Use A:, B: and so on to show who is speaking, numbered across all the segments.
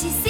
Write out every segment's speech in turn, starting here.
A: si, si.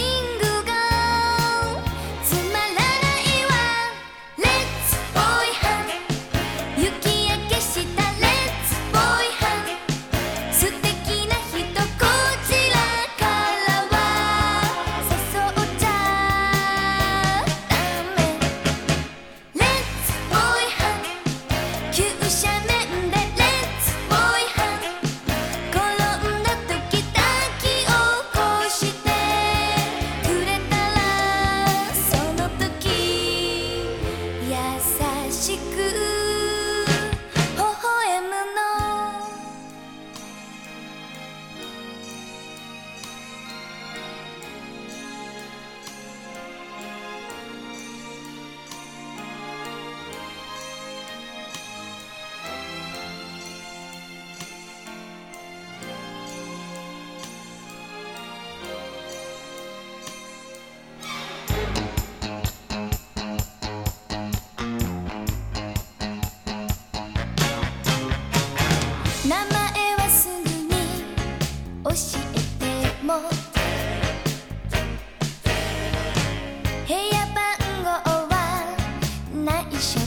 A: 教えても」「部屋番号は内緒